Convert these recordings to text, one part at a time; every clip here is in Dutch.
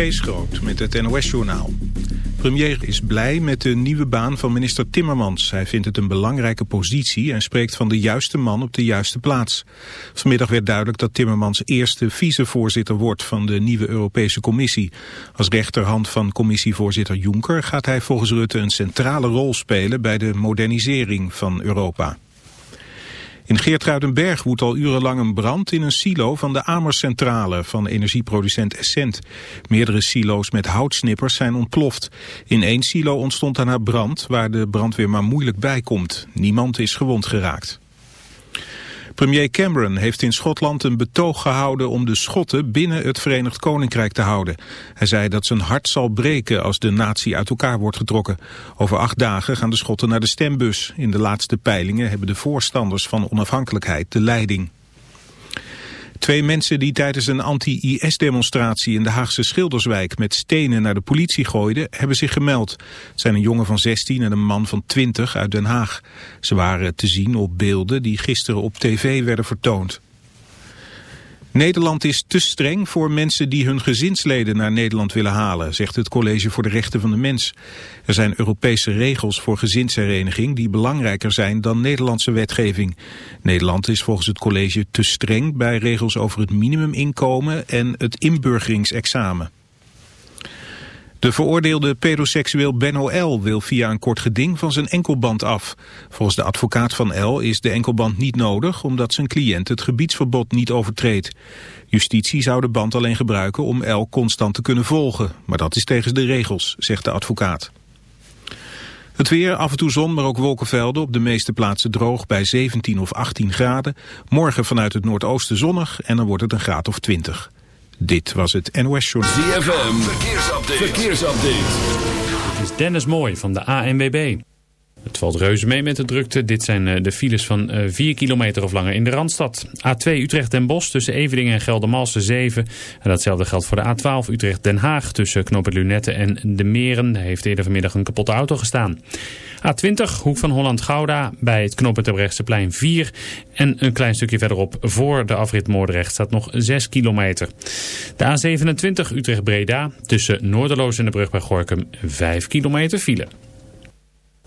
Kees Groot met het NOS-journaal. Premier is blij met de nieuwe baan van minister Timmermans. Hij vindt het een belangrijke positie en spreekt van de juiste man op de juiste plaats. Vanmiddag werd duidelijk dat Timmermans eerste vicevoorzitter wordt van de nieuwe Europese Commissie. Als rechterhand van commissievoorzitter Juncker gaat hij volgens Rutte een centrale rol spelen bij de modernisering van Europa. In Geertruidenberg woedt al urenlang een brand in een silo van de Amerscentrale van energieproducent Essent. Meerdere silo's met houtsnippers zijn ontploft. In één silo ontstond daarna brand waar de brandweer maar moeilijk bij komt. Niemand is gewond geraakt. Premier Cameron heeft in Schotland een betoog gehouden om de Schotten binnen het Verenigd Koninkrijk te houden. Hij zei dat zijn hart zal breken als de natie uit elkaar wordt getrokken. Over acht dagen gaan de Schotten naar de stembus. In de laatste peilingen hebben de voorstanders van onafhankelijkheid de leiding. Twee mensen die tijdens een anti-IS-demonstratie in de Haagse Schilderswijk met stenen naar de politie gooiden, hebben zich gemeld. Het zijn een jongen van 16 en een man van 20 uit Den Haag. Ze waren te zien op beelden die gisteren op tv werden vertoond. Nederland is te streng voor mensen die hun gezinsleden naar Nederland willen halen, zegt het College voor de Rechten van de Mens. Er zijn Europese regels voor gezinshereniging die belangrijker zijn dan Nederlandse wetgeving. Nederland is volgens het college te streng bij regels over het minimuminkomen en het inburgeringsexamen. De veroordeelde pedoseksueel Benno L. wil via een kort geding van zijn enkelband af. Volgens de advocaat van L. is de enkelband niet nodig omdat zijn cliënt het gebiedsverbod niet overtreedt. Justitie zou de band alleen gebruiken om L. constant te kunnen volgen. Maar dat is tegen de regels, zegt de advocaat. Het weer, af en toe zon, maar ook wolkenvelden. Op de meeste plaatsen droog bij 17 of 18 graden. Morgen vanuit het noordoosten zonnig en dan wordt het een graad of 20. Dit was het NOS Journal. ZFM, verkeersupdate. verkeersupdate. Dit is Dennis Mooi van de ANWB. Het valt reuze mee met de drukte. Dit zijn eh, de files van 4 eh, kilometer of langer in de Randstad. A2 Utrecht Den Bosch tussen Eveningen en Geldermalsen 7. En datzelfde geldt voor de A12 Utrecht Den Haag tussen Knoppen Lunette en De Meren. Daar heeft eerder vanmiddag een kapotte auto gestaan. A20 Hoek van Holland-Gouda bij het knooppunt plein 4. En een klein stukje verderop voor de afrit Moordrecht staat nog 6 kilometer. De A27 Utrecht-Breda tussen Noorderloos en de brug bij Gorkum 5 kilometer file.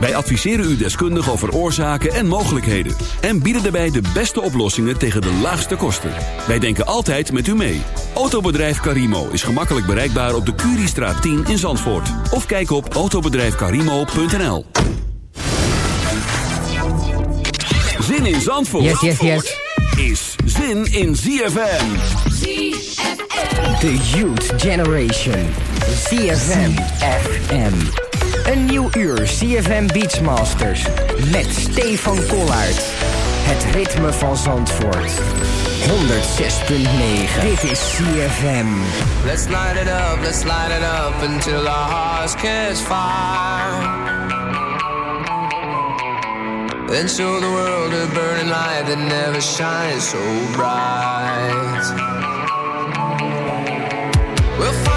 Wij adviseren u deskundig over oorzaken en mogelijkheden. En bieden daarbij de beste oplossingen tegen de laagste kosten. Wij denken altijd met u mee. Autobedrijf Carimo is gemakkelijk bereikbaar op de Curiestraat 10 in Zandvoort. Of kijk op autobedrijfcarimo.nl Zin in Zandvoort Yes, yes, yes. is zin in ZFM. The Youth Generation. ZFM FM. Een nieuw uur ZFM Beachmasters. Met Stefan Kollaert. Het ritme van Zandvoort. 106.9. Dit is ZFM. Let's light it up, let's light it up until our hearts catch fire. Then show the world a burning light that never shines so bright. We'll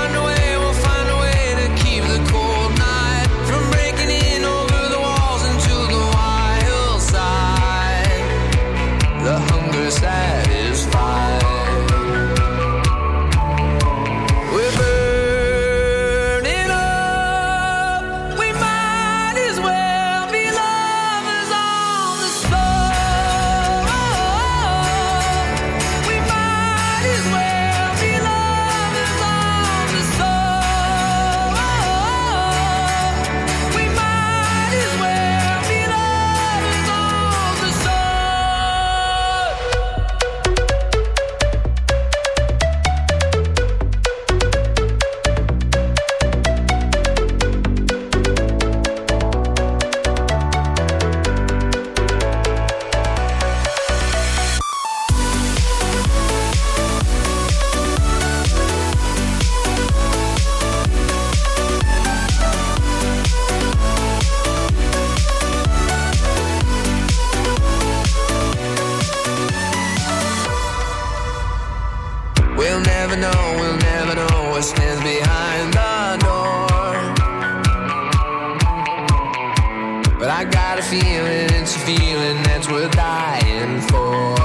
got a feeling, it's a feeling that's worth dying for.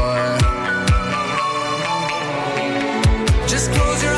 Just close your eyes.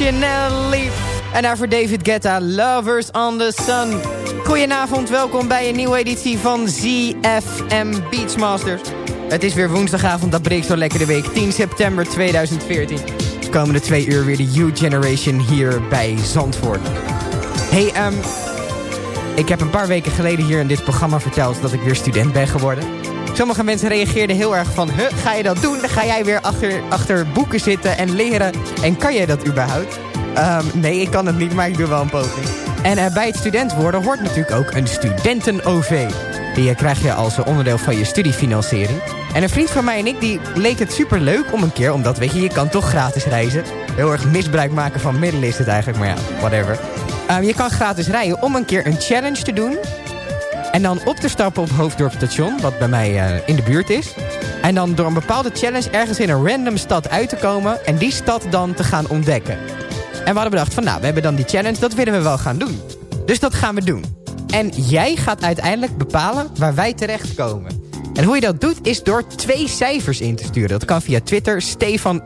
Unconditionally. En daarvoor David Guetta, Lovers on the Sun. Goedenavond, welkom bij een nieuwe editie van ZFM Beachmasters. Het is weer woensdagavond, dat breekt zo lekker de week. 10 september 2014. De komende twee uur weer de U-Generation hier bij Zandvoort. Hey, ehm, ik heb een paar weken geleden hier in dit programma verteld dat ik weer student ben geworden. Sommige mensen reageerden heel erg van... Huh, ga je dat doen? Ga jij weer achter, achter boeken zitten en leren. En kan jij dat überhaupt? Ehm, nee, ik kan het niet, maar ik doe wel een poging. En eh, bij het student worden hoort natuurlijk ook een studenten-OV. Die eh, krijg je als onderdeel van je studiefinanciering. En een vriend van mij en ik, die leek het super leuk om een keer... omdat, weet je, je kan toch gratis reizen. Heel erg misbruik maken van middelen is het eigenlijk, maar ja, whatever. Ehm, je kan gratis rijden om een keer een challenge te doen... En dan op te stappen op Hoofddorp Station, wat bij mij eh, in de buurt is. En dan door een bepaalde challenge ergens in een random stad uit te komen... en die stad dan te gaan ontdekken. En we hadden bedacht van, nou, we hebben dan die challenge, dat willen we wel gaan doen. Dus dat gaan we doen. En jij gaat uiteindelijk bepalen waar wij terechtkomen. En hoe je dat doet is door twee cijfers in te sturen. Dat kan via Twitter, Stefan.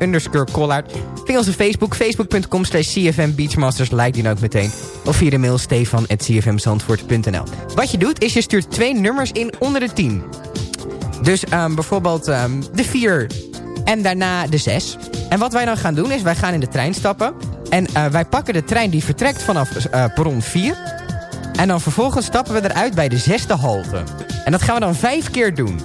Via onze Facebook, facebook.com slash CFM Beachmasters. Like die nou ook meteen. Of via de mail stefan.cfmzandvoort.nl Wat je doet is je stuurt twee nummers in onder de 10. Dus ehm, bijvoorbeeld ehm, de 4 en daarna de 6. En wat wij dan gaan doen is wij gaan in de trein stappen. En eh, wij pakken de trein die vertrekt vanaf eh perron 4. En dan vervolgens stappen we eruit bij de zesde halte. En dat gaan we dan vijf keer doen.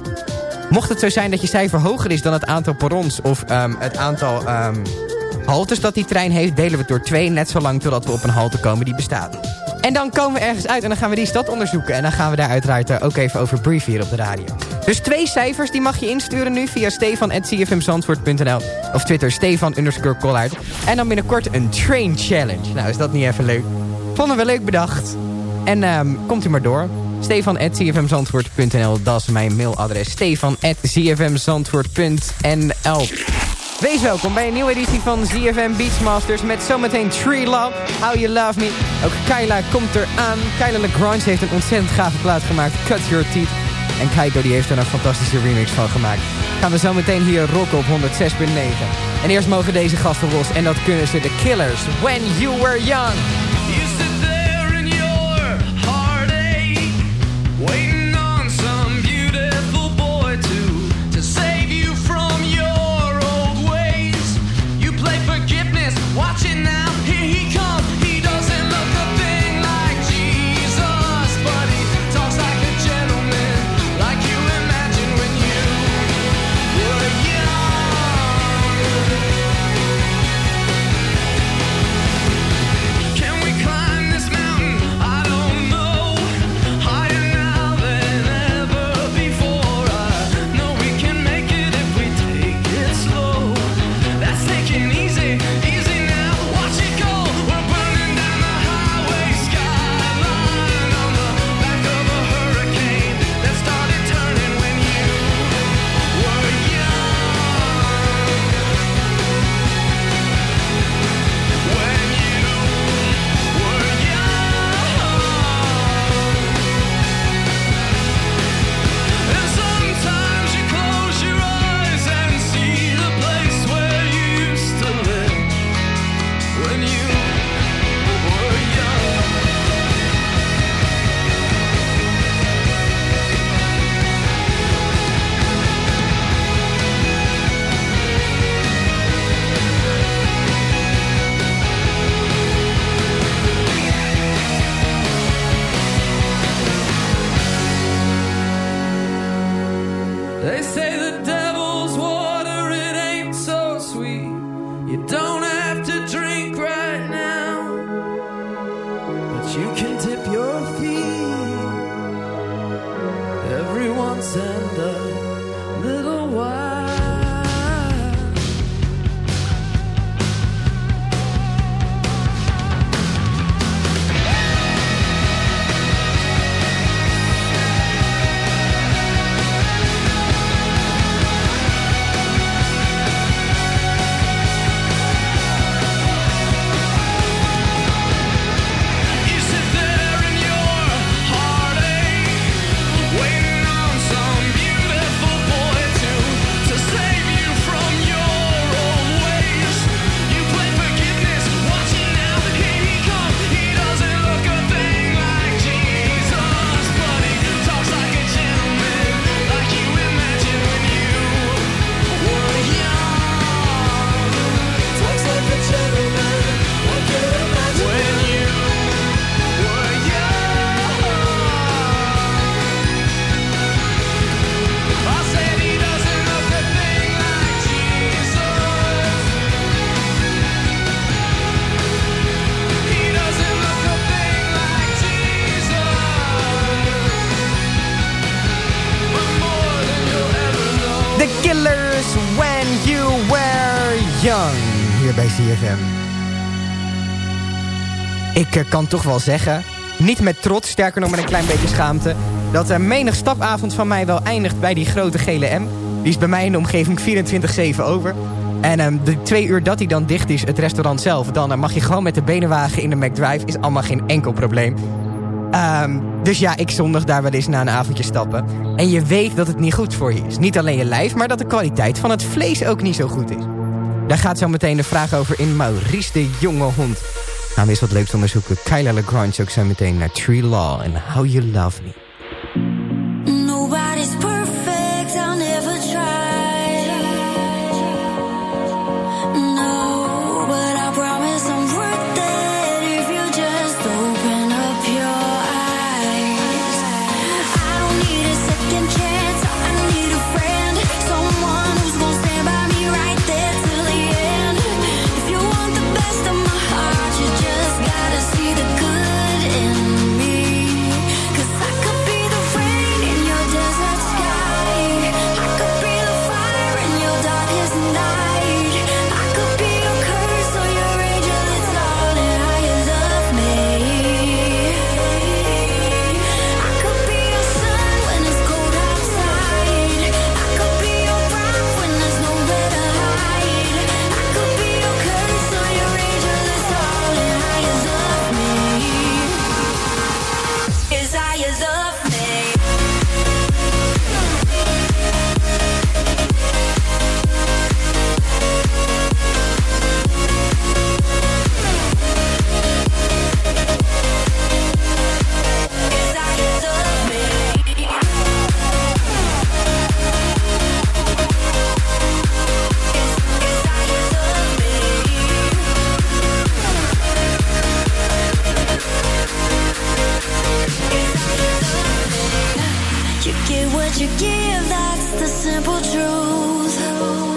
Mocht het zo zijn dat je cijfer hoger is dan het aantal perrons... of ehm, het aantal ehm, haltes dat die trein heeft... delen we het door twee net zo lang totdat we op een halte komen die bestaat. En dan komen we ergens uit en dan gaan we die stad onderzoeken. En dan gaan we daar uiteraard eh, ook even over brieven hier op de radio. Dus twee cijfers, die mag je insturen nu via stefan.cfmzandvoort.nl of Twitter stefan underscore Collard. En dan binnenkort een train challenge. Nou, is dat niet even leuk? Vonden we leuk bedacht. En ehm, komt u maar door. Stefan.zfmzandvoort.nl, dat is mijn mailadres. Stefan.zfmzandvoort.nl Wees welkom bij een nieuwe editie van ZFM Beachmasters... met zometeen Tree Love, How You Love Me. Ook Kyla komt eraan. Kyla LaGrange heeft een ontzettend gave plaat gemaakt, Cut Your Teeth. En Keiko die heeft er een fantastische remix van gemaakt. Gaan we zo meteen hier rocken op 106.9. En eerst mogen deze gasten los en dat kunnen ze, de Killers. When You Were Young. They say the Ik eh, kan toch wel zeggen, niet met trots, sterker nog met een klein beetje schaamte... dat er menig stapavond van mij wel eindigt bij die grote gele M. Die is bij mij in de omgeving 24-7 over. En ehm, de twee uur dat hij dan dicht is, het restaurant zelf... dan eh, mag je gewoon met de benenwagen in de McDrive. Is allemaal geen enkel probleem. Ehm, dus ja, ik zondag daar wel eens na een avondje stappen. En je weet dat het niet goed voor je is. Niet alleen je lijf, maar dat de kwaliteit van het vlees ook niet zo goed is. Daar gaat zo meteen de vraag over in Maurice de Jonge Hond. Gaan we eens wat leuks onderzoeken. Kyla Lagrange ook zo meteen naar Tree Law en How You Love Me. What you give, that's the simple truth.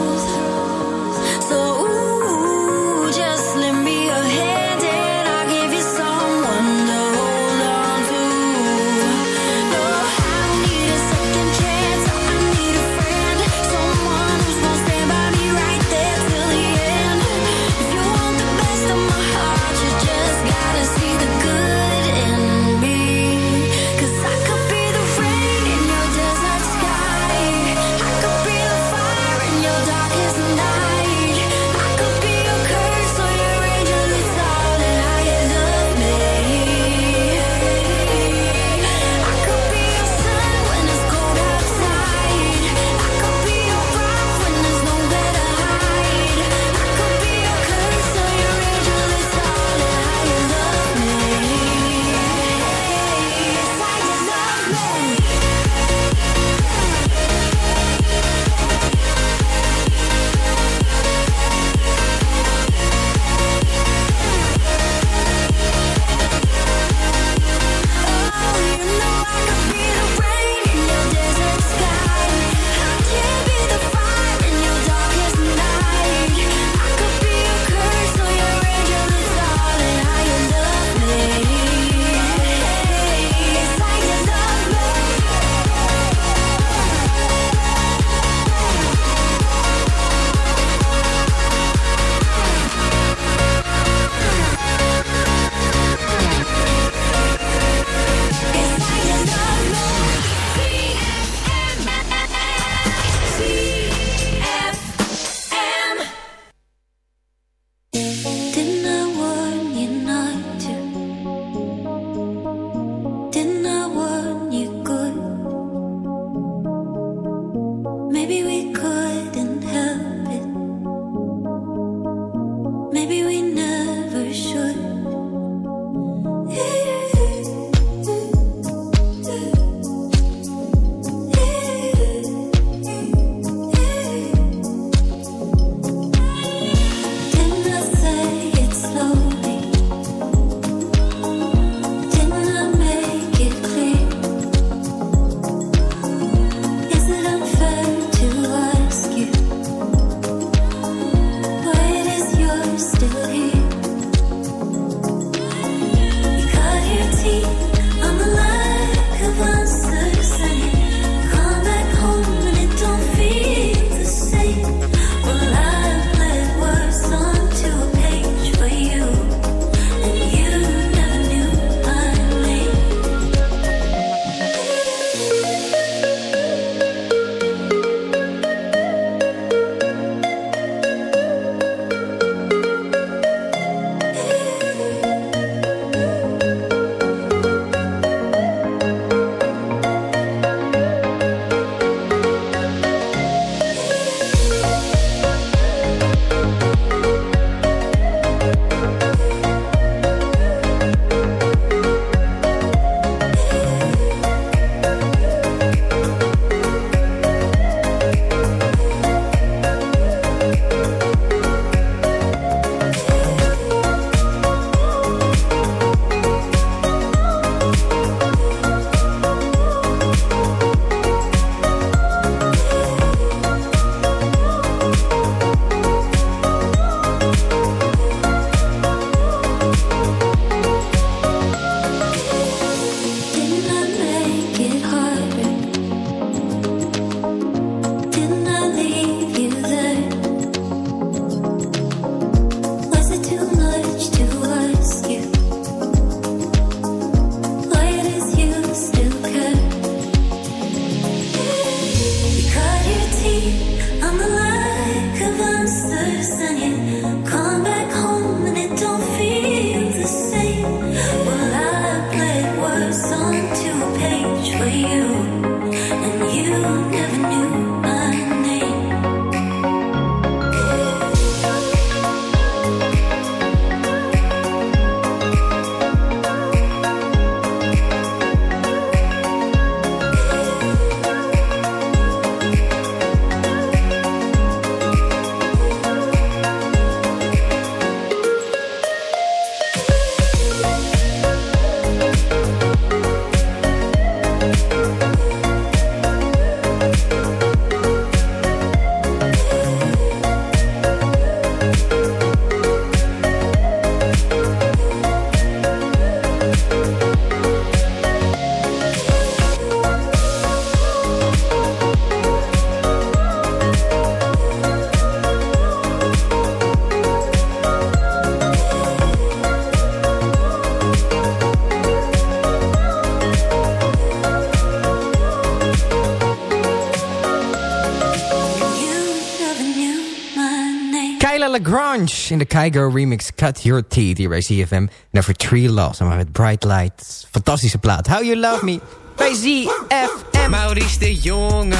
In de Kygo remix Cut Your Teeth hier bij ZFM. En over Tree Loss, maar met Bright Lights. Fantastische plaat. How You Love Me bij ZFM. Maurice de Jonge.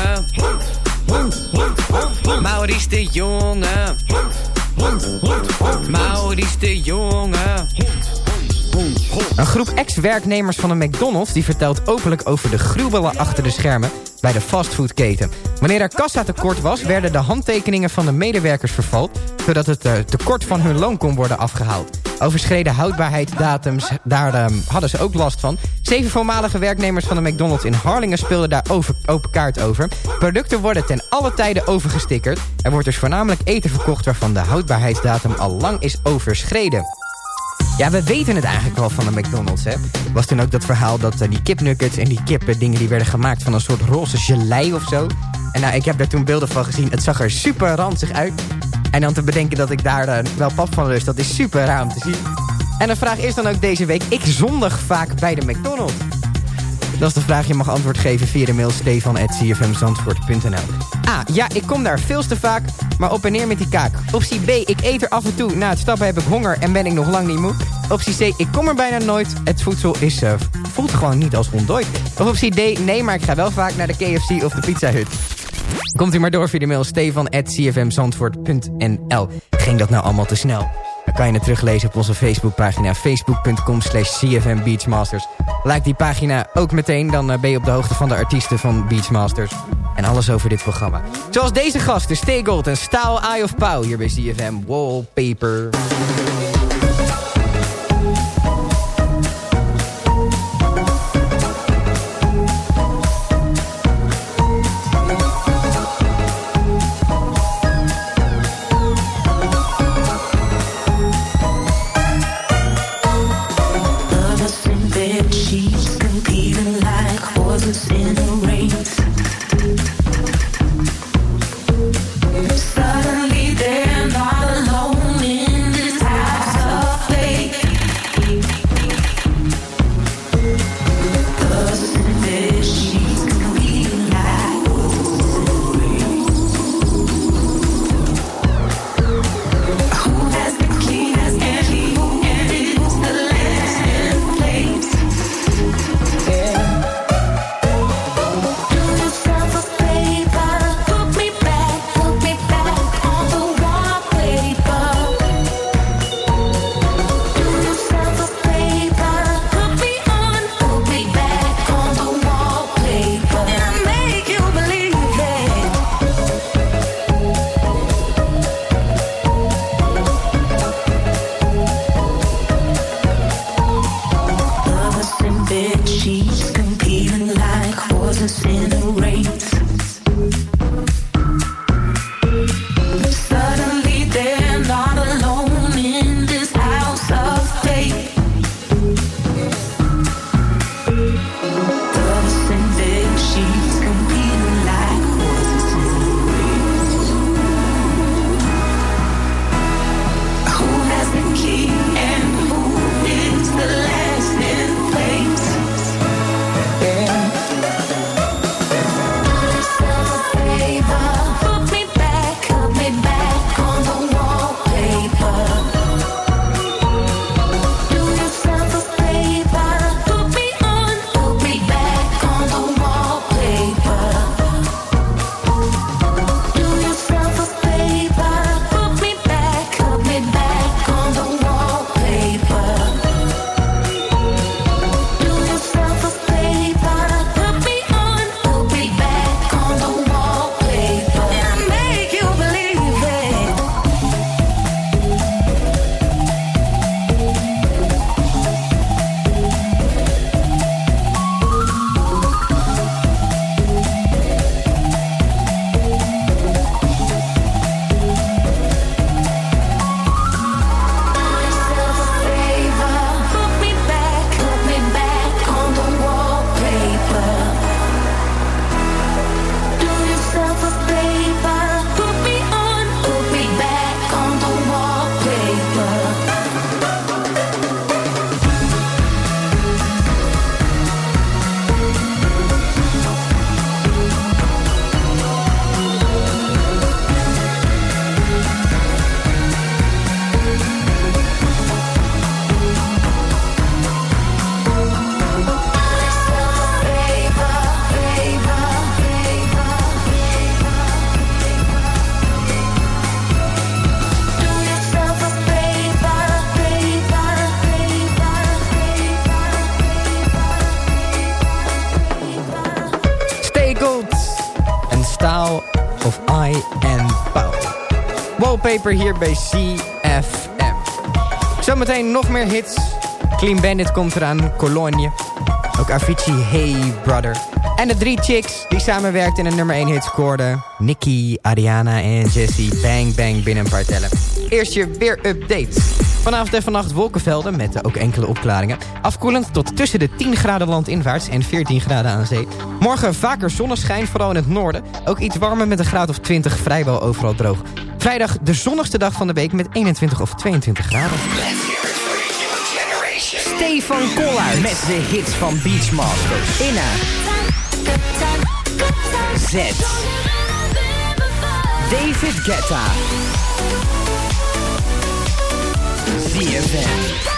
Maurice de Jonge. Maurice de Jonge. Een groep ex-werknemers van een McDonald's... die vertelt openlijk over de gruwelen achter de schermen bij de fastfoodketen. Wanneer er kassa tekort was, werden de handtekeningen van de medewerkers vervalt... zodat het eh, tekort van hun loon kon worden afgehaald. Overschreden houdbaarheidsdatums, daar ehm, hadden ze ook last van. Zeven voormalige werknemers van de McDonald's in Harlingen speelden daar over, open kaart over. Producten worden ten alle tijde overgestickerd. Er wordt dus voornamelijk eten verkocht waarvan de houdbaarheidsdatum al lang is overschreden. Ja, we weten het eigenlijk wel van de McDonald's, hè. Was toen ook dat verhaal dat eh, die kipnuggets en die kippendingen... die werden gemaakt van een soort roze gelei of zo. En nou, ik heb daar toen beelden van gezien. Het zag er super ranzig uit. En dan te bedenken dat ik daar eh, wel pap van lust, dat is super raar om te zien. En de vraag is dan ook deze week... ik zondig vaak bij de McDonald's. Dat is de vraag. Je mag antwoord geven via de mail stefan.cfmzandvoort.nl A. Ja, ik kom daar veel te vaak, maar op en neer met die kaak. Optie B. Ik eet er af en toe. Na het stappen heb ik honger en ben ik nog lang niet moe. Optie C. Ik kom er bijna nooit. Het voedsel is, eh, voelt gewoon niet als ontdooid. Of optie D. Nee, maar ik ga wel vaak naar de KFC of de Pizza Hut. Komt u maar door via de mail stefan.cfmzandvoort.nl Ging dat nou allemaal te snel? Kan je het teruglezen op onze Facebookpagina facebook.com slash CFM Beachmasters. Like die pagina ook meteen, dan eh, ben je op de hoogte van de artiesten van Beachmasters. En alles over dit programma. Zoals deze gasten, Stay en Staal Eye of Pauw hier bij CFM Wallpaper. Wallpaper hier bij CFM. Zometeen nog meer hits. Clean Bandit komt eraan, Cologne. Ook Avicii, Hey Brother. En de drie chicks die samenwerkten in een nummer 1 hit scoorden. Nicky, Ariana en Jessie. Bang Bang binnen een paar tellen. Eerst je weer update. Vanavond en vannacht wolkenvelden met ook enkele opklaringen. Afkoelend tot tussen de 10 graden landinwaarts en 14 graden aan zee. Morgen vaker zonneschijn, vooral in het noorden. Ook iets warmer met een graad of 20, vrijwel overal droog. Vrijdag de zonnigste dag van de week met 21 of 22 graden. Stefan Koller met de hits van Beachmasters. Inna. Z. David Guetta. ZFM.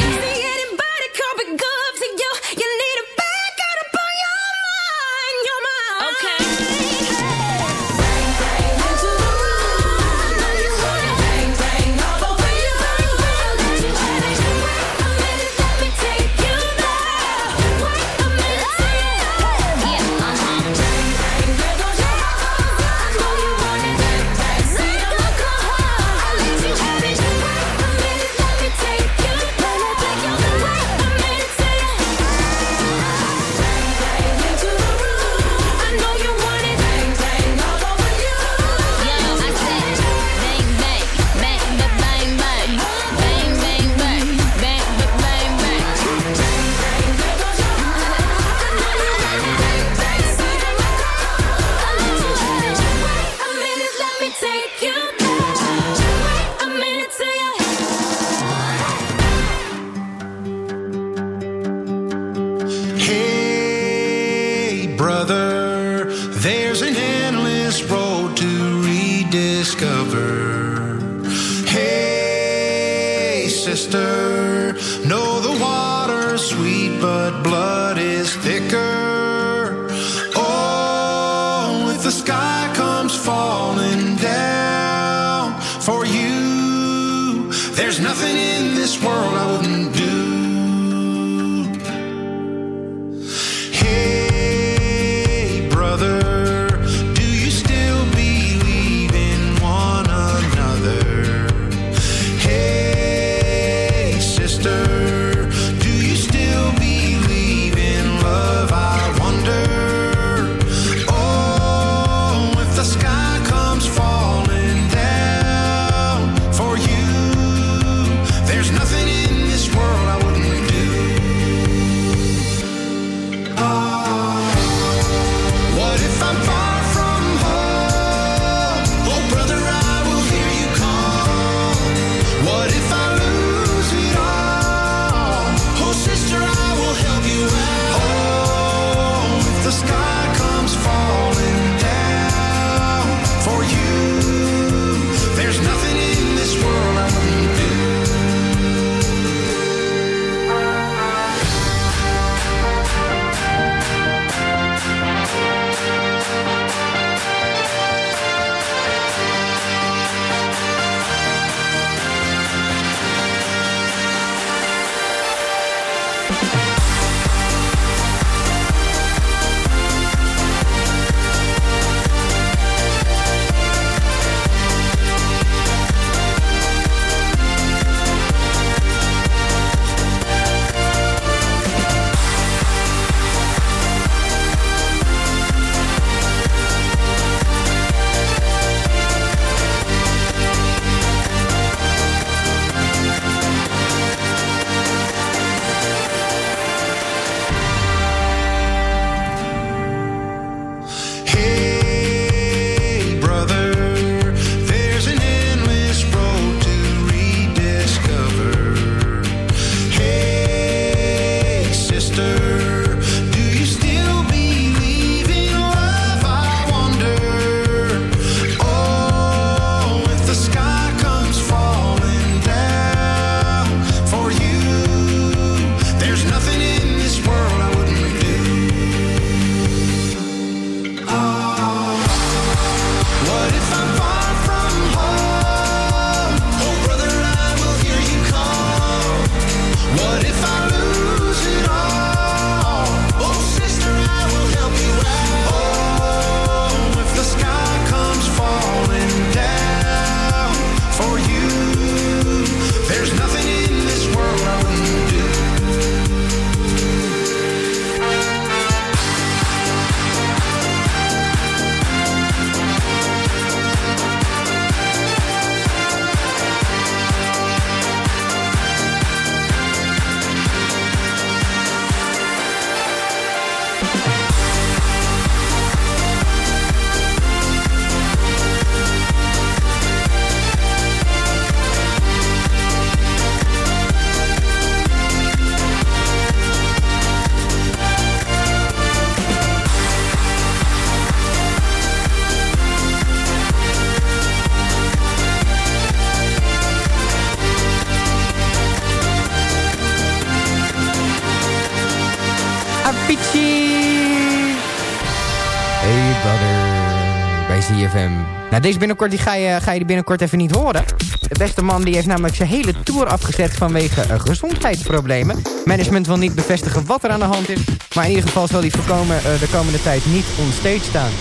Deze binnenkort die ga, je, ga je binnenkort even niet horen. De beste man die heeft namelijk zijn hele tour afgezet vanwege eh, gezondheidsproblemen. Management wil niet bevestigen wat er aan de hand is. Maar in ieder geval zal hij voorkomen eh, de komende tijd niet onstage staan.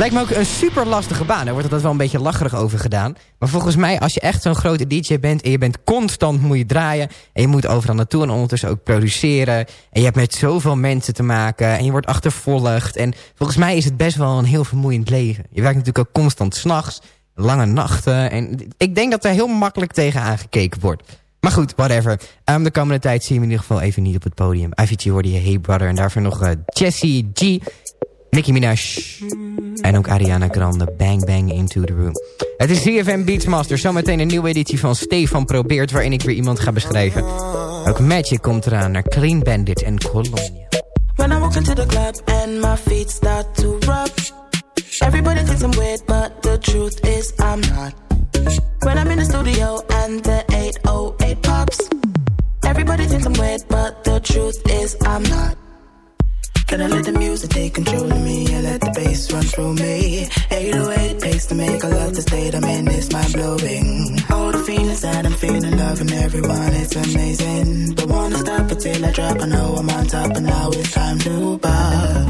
Lijkt me ook een super lastige baan. Daar wordt altijd wel een beetje lacherig over gedaan. Maar volgens mij, als je echt zo'n grote DJ bent... en je bent constant moet je draaien... en je moet overal naartoe en ondertussen ook produceren... en je hebt met zoveel mensen te maken... en je wordt achtervolgd... en volgens mij is het best wel een heel vermoeiend leven. Je werkt natuurlijk ook constant s'nachts, lange nachten... en ik denk dat er heel makkelijk tegen aangekeken wordt. Maar goed, whatever. Um, de komende tijd zie je hem in ieder geval even niet op het podium. IVG hoorde je Hey Brother en daarvoor nog uh, Jessie G... Nicki Minaj. En ook Ariana Grande. Bang Bang Into the Room. Het is CFM Beachmaster. Zometeen een nieuwe editie van Stefan Probeert... waarin ik weer iemand ga beschrijven. Ook Magic komt eraan naar Clean Bandit en Cologne. When I walk into the club and my feet start to rub Everybody thinks I'm weird, but the truth is I'm not When I'm in the studio and the 808 pops Everybody thinks I'm weird, but the truth is I'm not Then I let the music take control of me. I let the bass run through me. 808 pace to make a love to state I'm in is mind blowing. All the feelings that I'm feeling, loving everyone, it's amazing. But wanna stop until I drop, I know I'm on top And now it's time to pop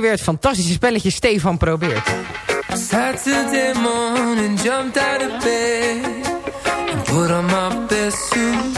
hier weer het fantastische spelletje Stefan probeert. Saturday morning, jumped out of bed and put on my best suit.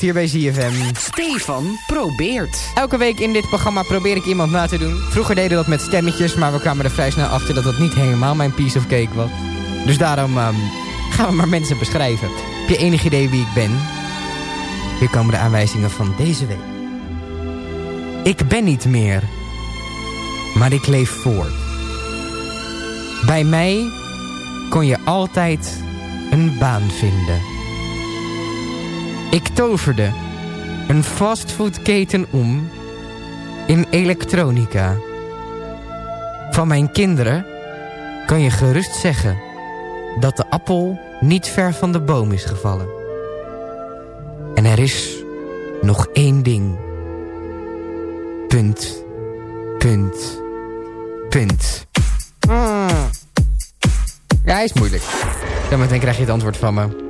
Hier bij ZFM. Stefan probeert. Elke week in dit programma probeer ik iemand na te doen. Vroeger deden we dat met stemmetjes, maar we kwamen er vrij snel achter dat dat niet helemaal mijn piece of cake was. Dus daarom ehm, gaan we maar mensen beschrijven. Heb je enig idee wie ik ben? Hier komen de aanwijzingen van deze week. Ik ben niet meer, maar ik leef voort. Bij mij kon je altijd een baan vinden. Ik toverde een fastfoodketen om in elektronica. Van mijn kinderen kan je gerust zeggen dat de appel niet ver van de boom is gevallen. En er is nog één ding. Punt. Punt. Punt. Mm. Ja, hij is moeilijk. Zometeen krijg je het antwoord van me.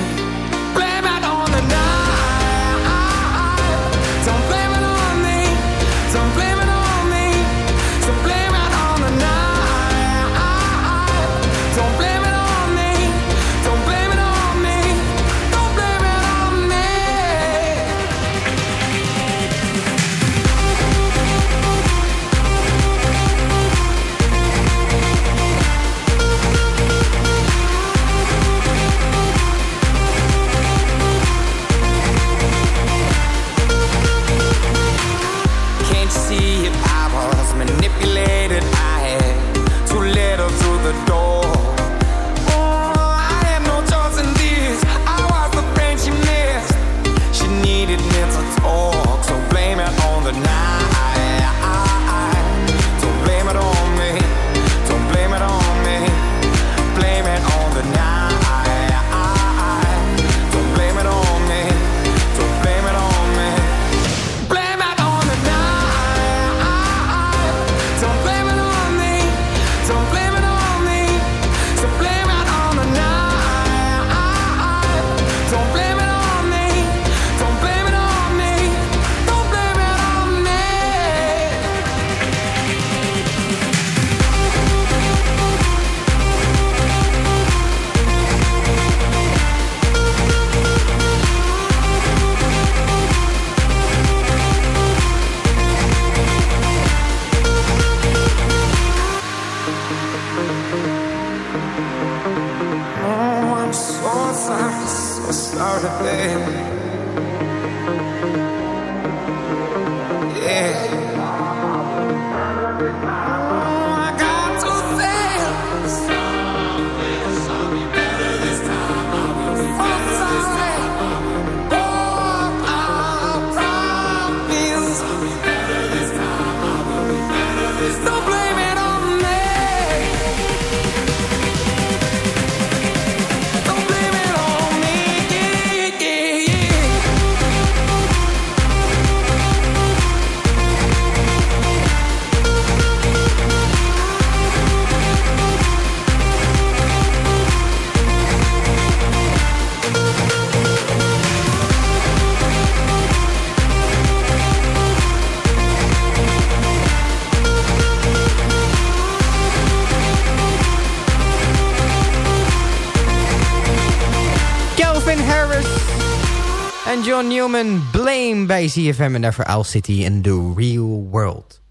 Newman, Blame bij ZFM en daarvoor Owl City in The Real World.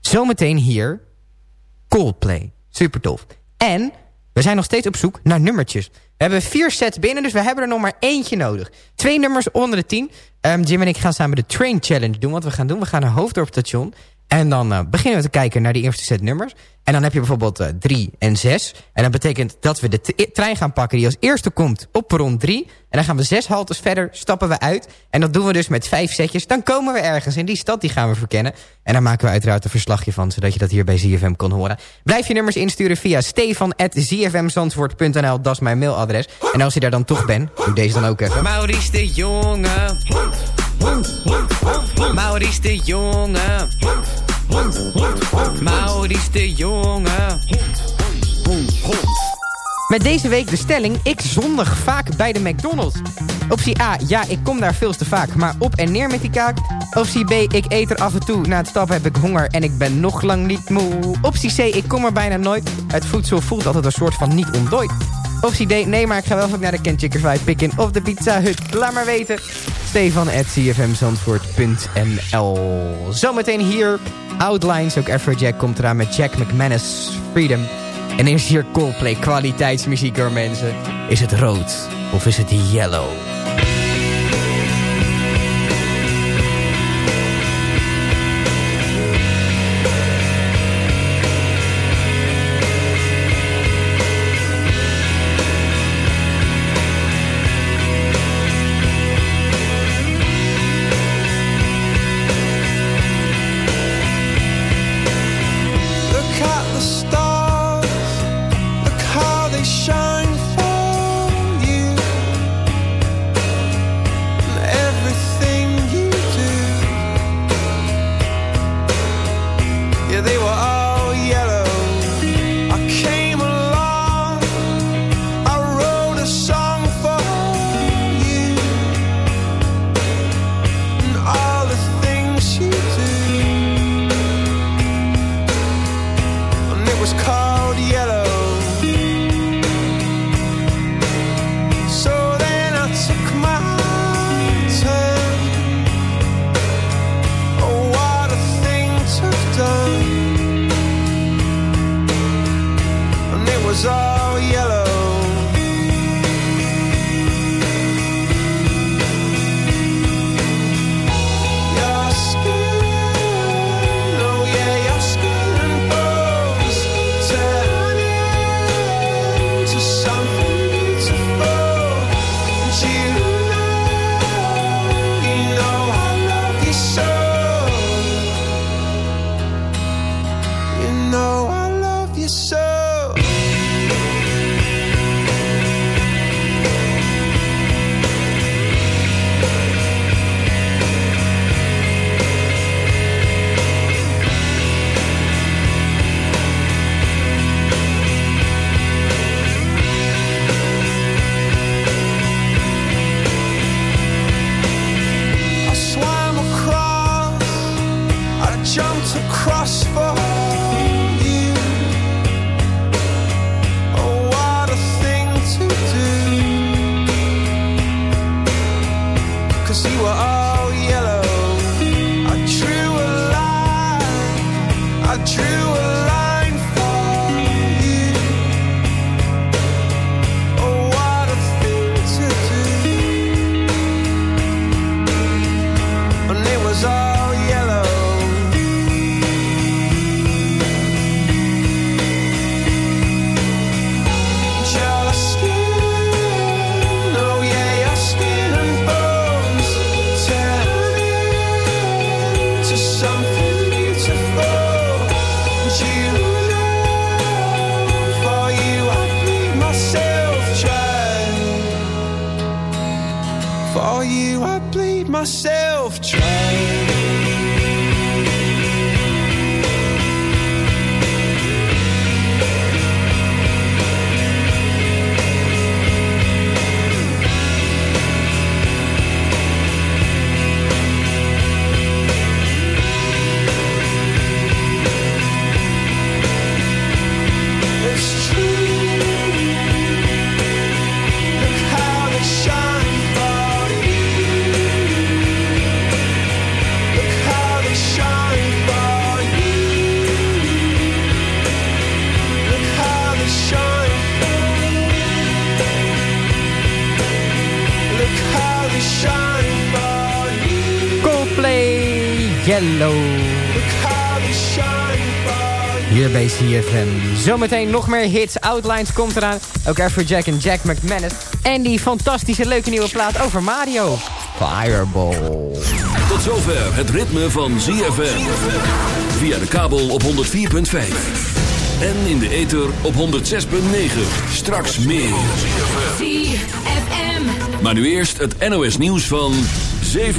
Zometeen hier Coldplay. Super tof. En we zijn nog steeds op zoek naar nummertjes. We hebben vier sets binnen, dus we hebben er nog maar eentje nodig. Twee nummers onder de tien. Um, Jim en ik gaan samen de Train Challenge doen. Wat we gaan doen, we gaan naar Hoofddorpstation. En dan eh, beginnen we te kijken naar die eerste set nummers. En dan heb je bijvoorbeeld eh, drie en zes. En dat betekent dat we de t- trein gaan pakken die als eerste komt op perron drie. En dan gaan we zes haltes verder, stappen we uit. En dat doen we dus met vijf setjes. Dan komen we ergens in die stad, die gaan we verkennen. En daar maken we uiteraard een verslagje van, zodat je dat hier bij ZFM kon horen. Blijf je nummers insturen via stefan.zfmzandvoort.nl. Dat is mijn mailadres. En als je daar dan toch bent, doe deze dan ook even. Maurice de Jonge. Maurice de Jonge. Maurice de Jonge. Met deze week de stelling, ik zondig vaak bij de McDonald's. Optie A, ja, ik kom daar veel te vaak, maar op en neer met die kaak. Optie B, ik eet er af en toe, na het stappen heb ik honger en ik ben nog lang niet moe. Optie C, ik kom er bijna nooit, het voedsel voelt altijd een soort van niet ontdooid. Optie D, nee, maar ik ga wel vaak naar de Ken Chicken Fried Chicken of de Pizza Hut. Laat maar weten. Stefan at cfmzandvoort.nl Zometeen hier, Outlines, ook Afrojack komt eraan met Jack McManus, Freedom. En is hier Coldplay kwaliteitsmuziek hoor mensen. Is het rood of is het yellow? Zometeen nog meer hits. Outlines komt eraan. Ook Jack en Jack McManus. En die fantastische leuke nieuwe plaat over Mario. Fireball. Tot zover het ritme van ZFM. Via de kabel op 104.5. En in de ether op 106.9. Straks meer. ZFM. Maar nu eerst het NOS nieuws van 7.